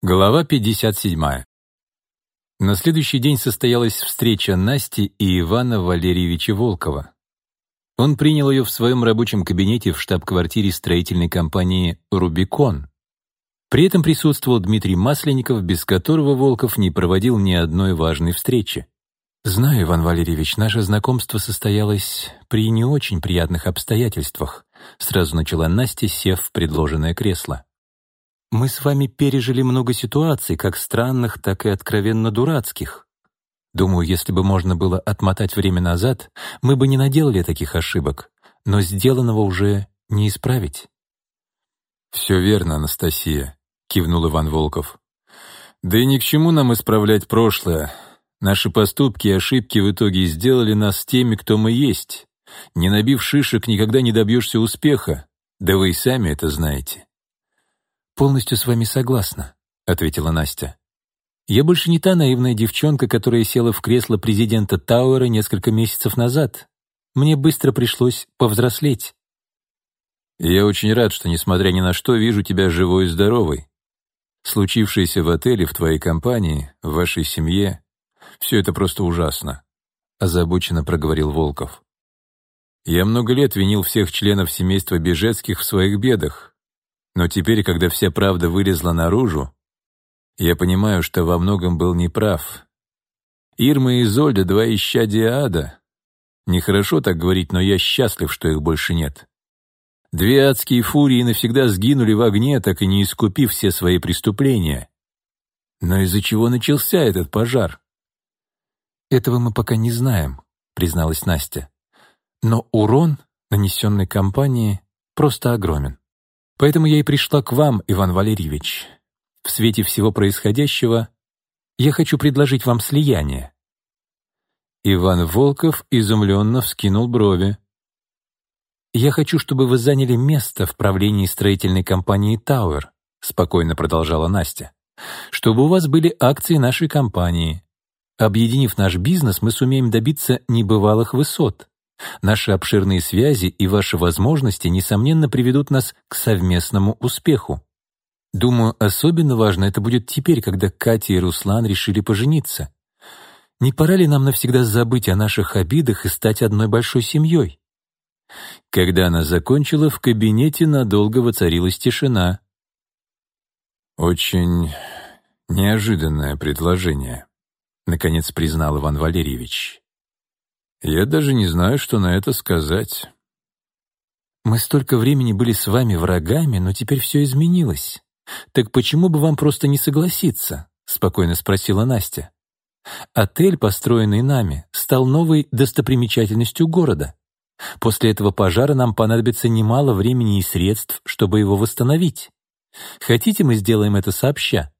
Глава 57. На следующий день состоялась встреча Насти и Ивана Валерьевича Волкова. Он принял ее в своем рабочем кабинете в штаб-квартире строительной компании «Рубикон». При этом присутствовал Дмитрий Масленников, без которого Волков не проводил ни одной важной встречи. «Знаю, Иван Валерьевич, наше знакомство состоялось при не очень приятных обстоятельствах», сразу начала Настя, сев в предложенное кресло. Мы с вами пережили много ситуаций, как странных, так и откровенно дурацких. Думаю, если бы можно было отмотать время назад, мы бы не наделали таких ошибок, но сделанного уже не исправить. «Все верно, Анастасия», — кивнул Иван Волков. «Да и ни к чему нам исправлять прошлое. Наши поступки и ошибки в итоге сделали нас теми, кто мы есть. Не набив шишек, никогда не добьешься успеха, да вы и сами это знаете». «Полностью с вами согласна», — ответила Настя. «Я больше не та наивная девчонка, которая села в кресло президента Тауэра несколько месяцев назад. Мне быстро пришлось повзрослеть». «Я очень рад, что, несмотря ни на что, вижу тебя живой и здоровой. Случившееся в отеле, в твоей компании, в вашей семье — все это просто ужасно», — озабоченно проговорил Волков. «Я много лет винил всех членов семейства Бежецких в своих бедах, но теперь, когда вся правда вылезла наружу, я понимаю, что во многом был неправ. Ирма и Изольда — два исчадия ада. Нехорошо так говорить, но я счастлив, что их больше нет. Две адские фурии навсегда сгинули в огне, так и не искупив все свои преступления. Но из-за чего начался этот пожар? «Этого мы пока не знаем», — призналась Настя. «Но урон, нанесенный компании, просто огромен. Поэтому я и пришла к вам, Иван Валерьевич. В свете всего происходящего я хочу предложить вам слияние». Иван Волков изумленно вскинул брови. «Я хочу, чтобы вы заняли место в правлении строительной компании «Тауэр», спокойно продолжала Настя. «Чтобы у вас были акции нашей компании. Объединив наш бизнес, мы сумеем добиться небывалых высот. Наши обширные связи и ваши возможности, несомненно, приведут нас к совместному успеху. Думаю, особенно важно это будет теперь, когда Катя и Руслан решили пожениться. Не пора ли нам навсегда забыть о наших обидах и стать одной большой семьей? Когда она закончила, в кабинете надолго воцарилась тишина. «Очень неожиданное предложение», — наконец признал Иван Валерьевич. Я даже не знаю, что на это сказать. Мы столько времени были с вами врагами, но теперь все изменилось. Так почему бы вам просто не согласиться? Спокойно спросила Настя. Отель, построенный нами, стал новой достопримечательностью города. После этого пожара нам понадобится немало времени и средств, чтобы его восстановить. Хотите, мы сделаем это сообща?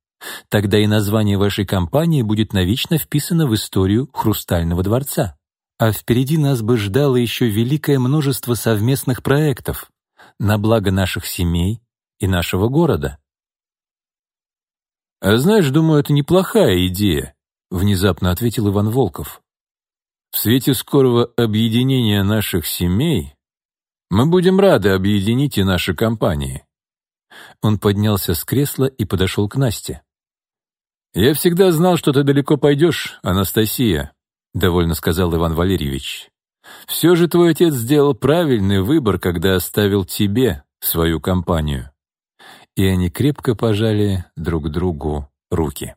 Тогда и название вашей компании будет навечно вписано в историю Хрустального дворца. А впереди нас бы ждало еще великое множество совместных проектов на благо наших семей и нашего города. «А знаешь, думаю, это неплохая идея», — внезапно ответил Иван Волков. «В свете скорого объединения наших семей мы будем рады объединить и наши компании». Он поднялся с кресла и подошел к Насте. «Я всегда знал, что ты далеко пойдешь, Анастасия», — довольно сказал Иван Валерьевич. «Все же твой отец сделал правильный выбор, когда оставил тебе свою компанию». И они крепко пожали друг другу руки.